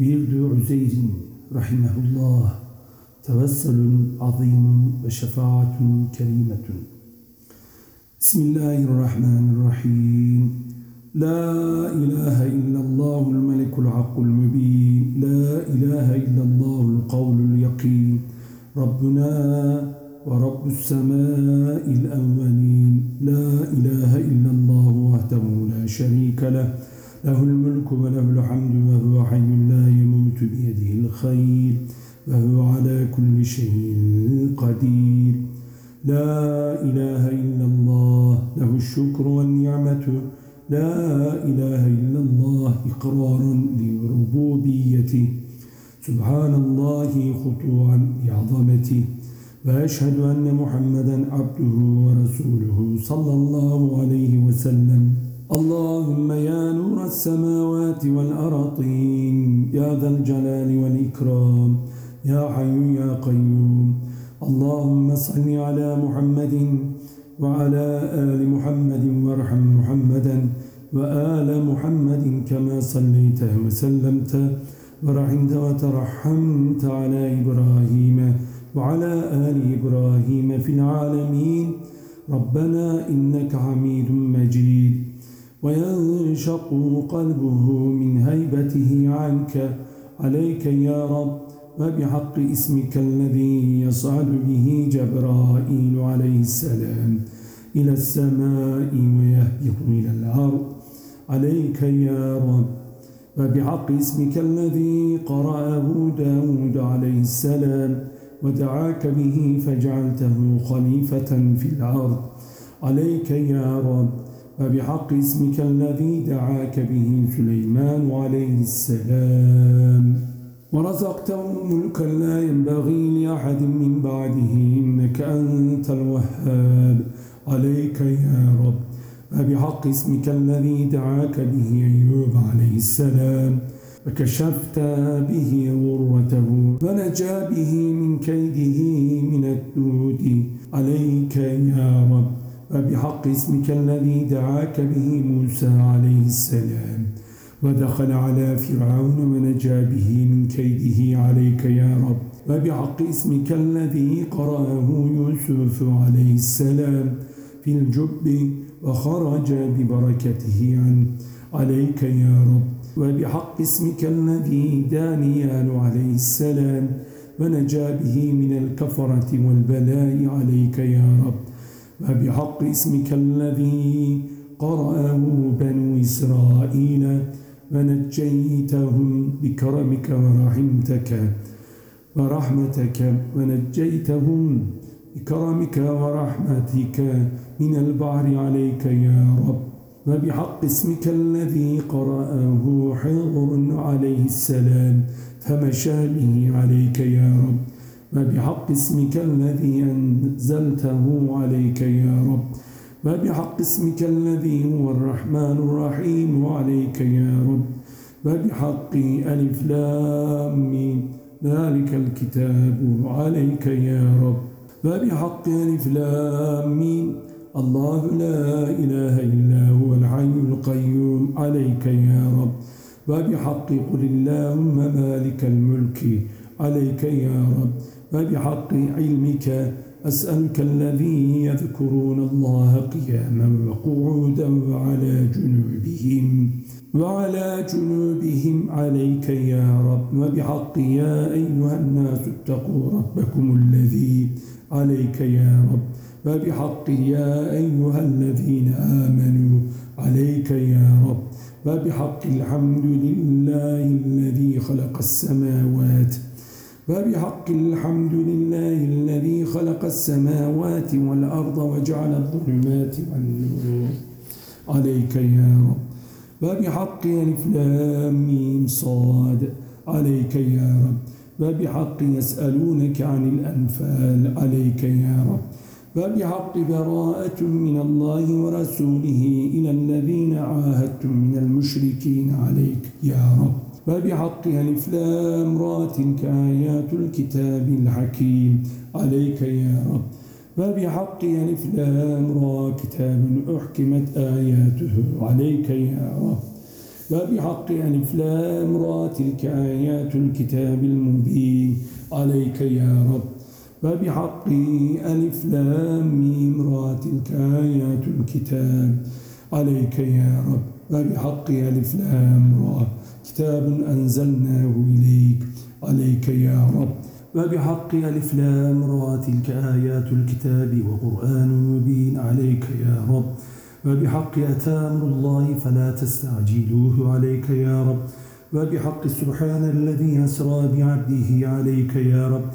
ورد عزيز رحمه الله توسل عظيم وشفاعة كريمة. بسم الله الرحمن الرحيم. لا إله إلا الله الملك العق المبين. لا إله إلا الله القول اليقين. ربنا ورب السماء الأولين. لا إله إلا الله وحده لا شريك له. له الملك وله الحمد وهو حي لا يموت بيده الخير وهو على كل شيء قدير. لا إله إلا الله له الشكر والنعمة. لا إله إلا الله إقرار لربوبيته. سبحان الله خطوعا بعظمته وأشهد أن محمدا عبده ورسوله صلى الله عليه وسلم. اللهم يا السماوات والأراطين يا ذا الجلال والإكرام. يا حي يا قيوم. اللهم صل على محمد وعلى آل محمد وارحم محمدا وآل محمد كما صليت وسلمت ورحمت وترحمت على إبراهيم وعلى آل إبراهيم في العالمين. ربنا إنك حميد مجيد. وينشق قلبه من هيبته عنك. عليك يا رب وبحق اسمك الذي يصعد به جبرائيل عليه السلام إلى السماء ويهبط إلى الأرض. عليك يا رب وبحق اسمك الذي قرأه داود عليه السلام ودعاك به فجعلته خليفة في الأرض. عليك يا رب وبحق اسمك الذي دعاك به سليمان عليه السلام. ورزقته ملكا لا ينبغي لأحد من بعده إنك أنت الوهاب. عليك يا رب. وبحق اسمك الذي دعاك به أيوب عليه السلام. فكشفت به غرته فنجا به من كيده من الدود. عليك يا رب. وبحق اسمك الذي دعاك به موسى عليه السلام. ودخل على فرعون ونجا به من كيده عليك يا رب. وبحق اسمك الذي قرأه يوسف عليه السلام في الجب وخرج ببركته عنه عليك يا رب. وبحق اسمك الذي دانيال عليه السلام ونجا به من الكفرة والبلاء عليك يا رب. وبحق اسمك الذي قرأه بنو إسرائيل ونجيتهم بكرمك ورحمتك ورحمتك ونجيتهم بكرمك ورحمتك من البحر عليك يا رب. وبحق اسمك الذي قرأه حضر عليه السلام فمشى به عليك يا رب. وبحق اسمك الذي أنزلته عليك يا رب. وبحق اسمك الذي هو الرحمن الرحيم عليك يا رب. وبحق ألف لام ذلك الكتاب عليك يا رب. وبحق ألف لام الله لا إله إلا هو الحي القيوم عليك يا رب. وبحق قل اللهم مالك الملك عليك يا رب. وبحق علمك أسألك الذي يذكرون الله قياما وقعودا وعلى جنوبهم وعلى جنوبهم عليك يا رب. وبحق يا أيها الناس اتقوا ربكم الذي عليك يا رب. وبحق يا أيها الذين آمنوا عليك يا رب. وبحق الحمد لله الذي خلق السماوات وبحق الحمد لله الذي خلق السماوات والأرض وجعل الظلمات والنور. عليك يا رب. وبحق الفلام صاد. عليك يا رب. وبحق يسألونك عن الأنفال. عليك يا رب. وبحق براءة من الله ورسوله إلى الذين عاهدتم من المشركين. عليك يا رب. وبحق ألف لام رات كآيات الكتاب الحكيم. عليك يا رب. وبحق ألف لام را كتاب أحكمت آياته. عليك يا رب. وبحق ألف لام را تلك آيات الكتاب المبين. عليك يا رب. وبحق ألف لام ميم را تلك آيات الكتاب. عليك يا رب. وبحق ألف لام را كتاب أنزلناه إليك عليك يا رب. وبحق ألف لام را تلك آيات الكتاب وقرآن مبين عليك يا رب. وبحق أتامر الله فلا تستعجلوه عليك يا رب. وبحق سبحان الذي أسرى بعبده عليك يا رب.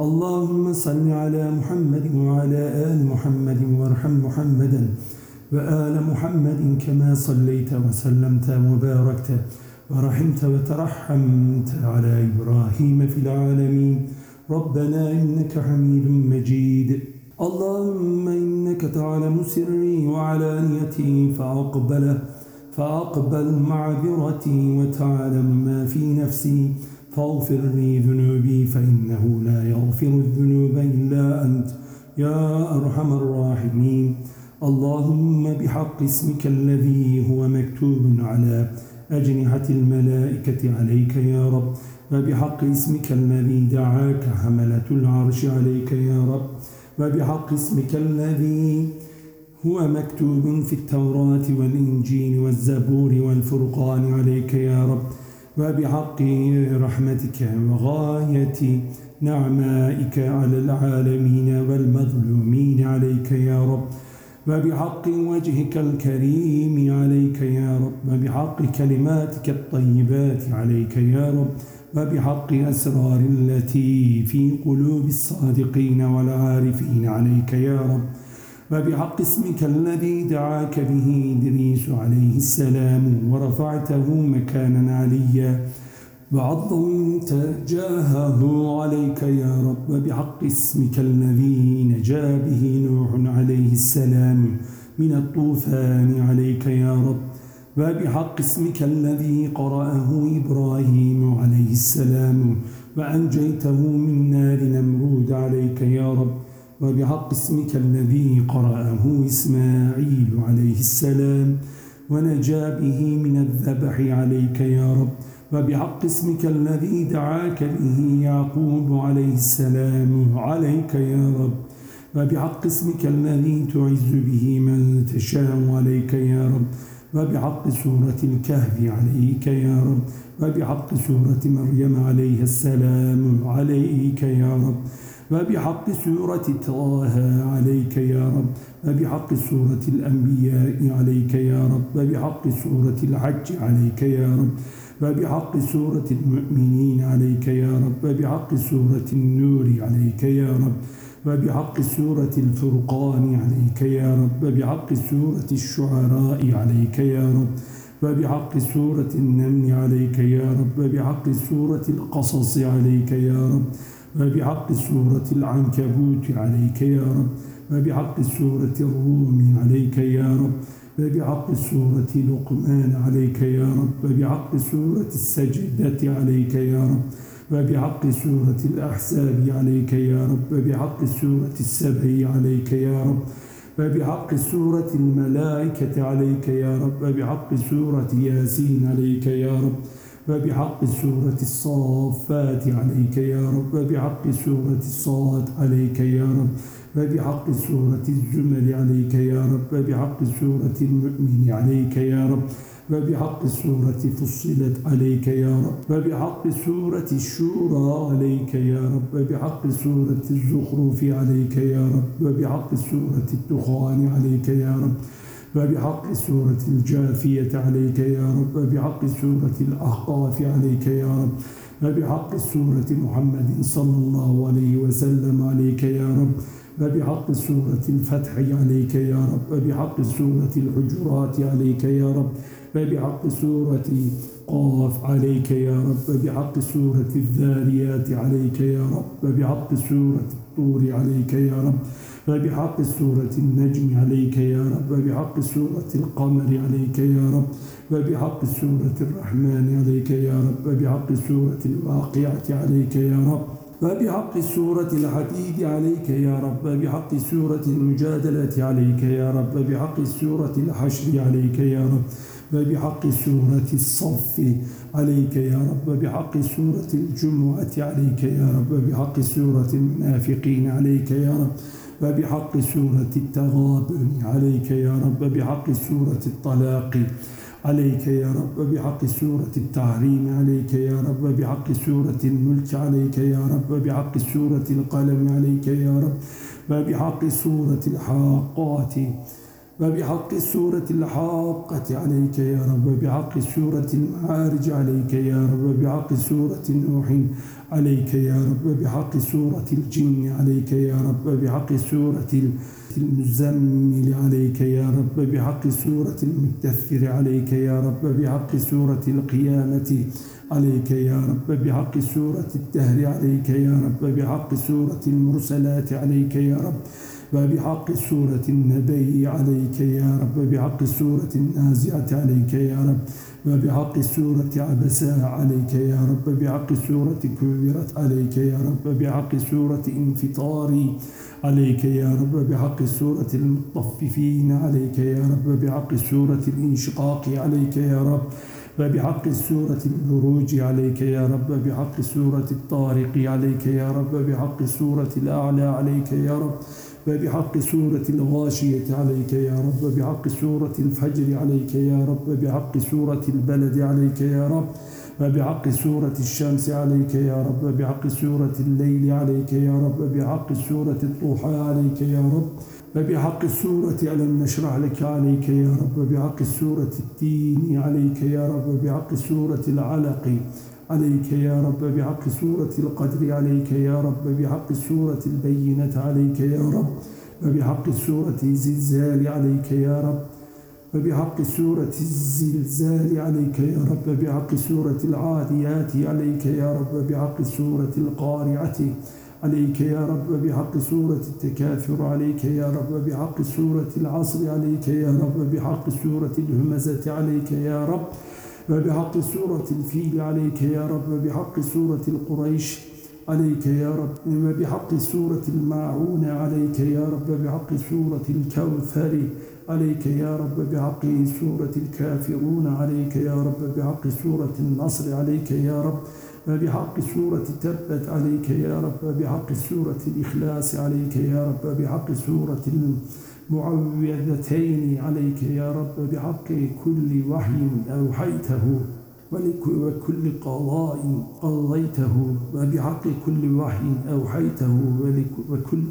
اللهم صل على محمد وعلى آل محمد وارحم محمدا. وآل محمد كما صليت وسلمت وباركت. ورحمت وترحمت على إبراهيم في العالمين. ربنا إنك حميد مجيد. اللهم إنك تعلم سري وعلانيتي فأقبل فأقبل معذرتي وتعلم ما في نفسي. فاغفر لي ذنوبي فإنه لا يغفر الذنوب إلا أنت. يا أرحم الراحمين. اللهم بحق اسمك الذي هو مكتوب على أجنحة الملائكة عليك يا رب وبحق اسمك الذي دعاك حملة العرش عليك يا رب وبحق اسمك الذي هو مكتوب في التوراة والإنجيل والزبور والفرقان عليك يا رب وبحق رحمتك وغاية نعمائك على العالمين والمظلومين عليك يا رب. وبحق وجهك الكريم عليك يا رب وبحق كلماتك الطيبات عليك يا رب وبحق أسرار التي في قلوب الصادقين والعارفين عليك يا رب وبحق اسمك الذي دعاك به إدريس عليه السلام ورفعته مكانا عليا. وعظمت جاهه عليك يا رب وبحق اسمك الذي نجا به نوح عليه السلام من الطوفان عليك يا رب وبحق اسمك الذي قرأه إبراهيم عليه السلام وأنجيته من نار نمرود عليك يا رب وبحق اسمك الذي قرأه إسماعيل عليه السلام ونجا به من الذبح عليك يا رب وبحق اسمك الذي دعاك به يعقوب عليه السلام عليك يا رب. وبحق اسمك الذي تعز به من تشاء عليك يا رب. وبحق سورة الكهف عليك يا رب. وبحق سورة مريم عليها السلام عليك يا رب. وبحق سورة طه عليك يا رب. وبحق سورة الأنبياء عليك يا رب. وبحق سورة الحج عليك يا رب. وبحق سورة المؤمنين عليك يا رب وبحق سورة النور عليك يا رب وبحق سورة الفرقان عليك يا رب وبحق سورة الشعراء عليك يا رب وبحق سورة النمل عليك يا رب وبحق سورة القصص عليك يا رب وبحق سورة العنكبوت عليك يا رب وبحق سورة الروم عليك يا رب. وبحق سورة لقمان عليك يا رب وبحق سورة السجدة عليك يا رب وبحق سورة الأحساب عليك يا رب وبحق سورة السبع عليك يا رب وبحق سورة الملائكة عليك يا رب وبحق سورة ياسين عليك يا رب وبحق سورة الصافات عليك يا رب وبحق سورة الصاد عليك يا رب وبحق سورة الزمر عليك يا رب وبحق سورة المؤمن عليك يا رب وبحق سورة فصلت عليك يا رب وبحق سورة الشورى عليك يا رب وبحق سورة الزخرف عليك يا رب وبحق سورة الدخان عليك يا رب وبحق سورة الجافية عليك يا رب وبحق سورة الأحقاف عليك يا رب وبحق سورة محمد صلى الله عليه وسلم عليك يا رب وبحق سورة الفتح عليك يا رب وبحق سورة الحجرات عليك يا رب وبحق سورة قاف عليك يا رب وبحق سورة الذاريات عليك يا رب وبحق سورة الطور عليك يا رب وبحق سورة النجم عليك يا رب وبحق سورة القمر عليك يا رب وبحق سورة الرحمن عليك يا رب وبحق سورة الواقعة عليك يا رب. وبحق سورة الحديد عليك يا رب وبحق سورة المجادلة عليك يا رب وبحق سورة الحشر عليك يا رب وبحق سورة الصف عليك يا رب وبحق سورة الجمعة عليك يا رب وبحق سورة المنافقين عليك يا رب وبحق سورة التغابن عليك يا رب وبحق سورة الطلاق عليك يا رب وبحق سورة التحريم عليك يا رب وبحق سورة الملك عليك يا رب وبحق سورة القلم عليك يا رب وبحق سورة الحاقات. وبحق سورة الحاقة عليك يا رب وبحق سورة المعارج عليك يا رب وبحق سورة نوح عليك يا رب وبحق سورة الجن عليك يا رب وبحق سورة المزمل عليك يا رب وبحق سورة المتثر عليك يا رب وبحق سورة القيامة عليك يا رب بحق سورة الدهر عليك يا رب بحق سورة المرسلات عليك يا رب. وبحق سورة النبي عليك يا رب بحق سورة النازعة عليك يا رب وبحق سورة عبساء عليك يا رب بحق سورة كبرت عليك يا رب بحق سورة انفطاري عليك يا رب بحق سورة المطففين عليك يا رب بحق سورة الانشقاق عليك يا رب وبحق سورة البروج عليك يا رب بحق سورة الطارق عليك يا رب بحق سورة الأعلى عليك يا رب وبحق سورة الغاشية عليك يا رب بحق سورة الفجر عليك يا رب بحق سورة البلد عليك يا رب وبحق سورة الشمس عليك يا رب بحق سورة الليل عليك يا رب بحق سورة الضحى عليك يا رب وبحق سورة ألم نشرح لك عليك يا رب بحق سورة الدين عليك يا رب بحق سورة العلق عليك يا رب بحق سورة القدر عليك يا رب بحق سورة البينة عليك يا رب وبحق سورة الزلزال عليك يا رب وبحق سورة الزلزال عليك يا رب بحق سورة العاديات عليك يا رب بحق سورة القارعة عليك يا رب بحق سورة التكاثر عليك يا رب بحق سورة العصر عليك يا رب بحق سورة الهمزة عليك يا رب وبحق سورة الفيل عليك يا رب وبحق سورة القريش عليك يا رب وبحق سورة الماعون عليك يا رب بحق سورة الكوثر عليك يا رب بحق سورة الكافرون عليك يا رب بحق سورة النصر عليك يا رب وبحق سورة تبت عليك يا رب وبحق سورة الإخلاص عليك يا رب وبحق سورة المعوذتين عليك يا رب بحق كل وحي أوحيته وكل قضاء قضيته وبحق كل وحي أوحيته وكل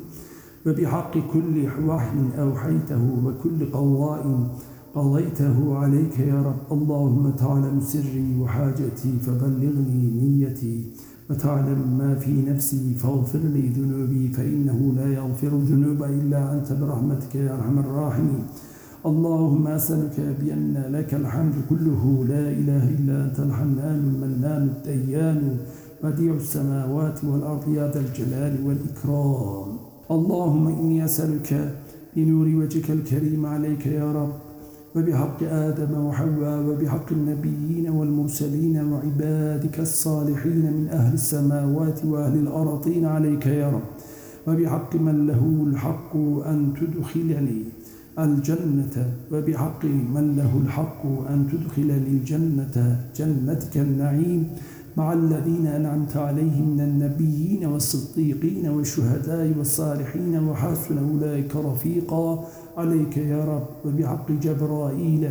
وبحق كل وحي أوحيته وكل قضاء قضيته عليك يا رب. اللهم تعلم سري وحاجتي فبلغني نيتي وتعلم ما في نفسي فاغفر لي ذنوبي فإنه لا يغفر الذنوب إلا أنت برحمتك يا أرحم الراحمين. اللهم أسألك بأن لك الحمد كله لا إله إلا أنت الحنان المنان الديان بديع السماوات والأرض يا ذا الجلال والإكرام. اللهم إني أسألك بنور وجهك الكريم عليك يا رب وبحق آدم وحواء وبحق النبيين والمرسلين وعبادك الصالحين من أهل السماوات وأهل الأرضين عليك يا رب. وبحق من له الحق أن تدخلني الجنة. وبحق من له الحق أن تدخلني الجنة. جنتك النعيم. مع الذين أنعمت عليهم من النبيين والصديقين والشهداء والصالحين وحسن أولئك رفيقا. عليك يا رب وبحق جبرائيل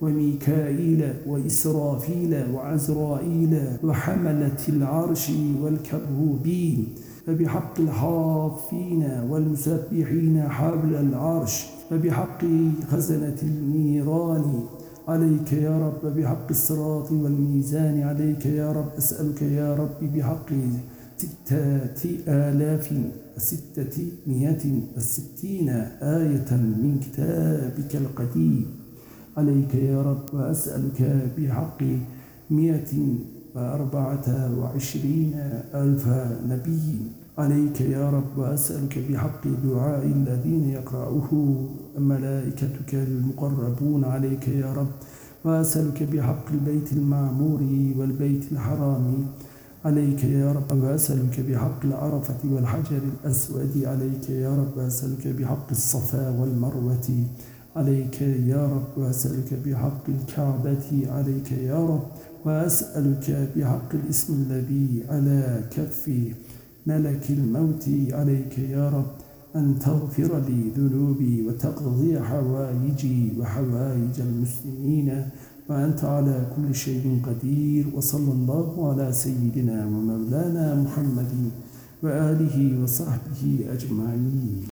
وميكائيل وإسرافيل وعزرائيل وحملة العرش والكروبين. وبحق الحافين والمسبحين حول العرش. وبحق خزنة النيران. عليك يا رب بحق الصراط والميزان عليك يا رب أسألك يا رب بحق ستة آلاف ستة مئة وستين آية من كتابك القديم. عليك يا رب وأسألك بحق مئة وأربعة وعشرين ألف نبي. عليك يا رب وأسألك بحق دعاء الذين يقرأه ملائكتك المقربون عليك يا رب وأسألك بحق البيت المعمور والبيت الحرام عليك يا رب وأسألك بحق العرفة والحجر الأسود عليك يا رب وأسألك بحق الصفا والمروة عليك يا رب وأسألك بحق الكعبة عليك يا رب وأسألك بحق الاسم الذي على كف ملك الموت عليك يا رب أن تغفر لي ذنوبي وتقضي حوائجي وحوائج المسلمين وأنت على كل شيء قدير وصلى الله على سيدنا ومولانا محمد وآله وصحبه أجمعين.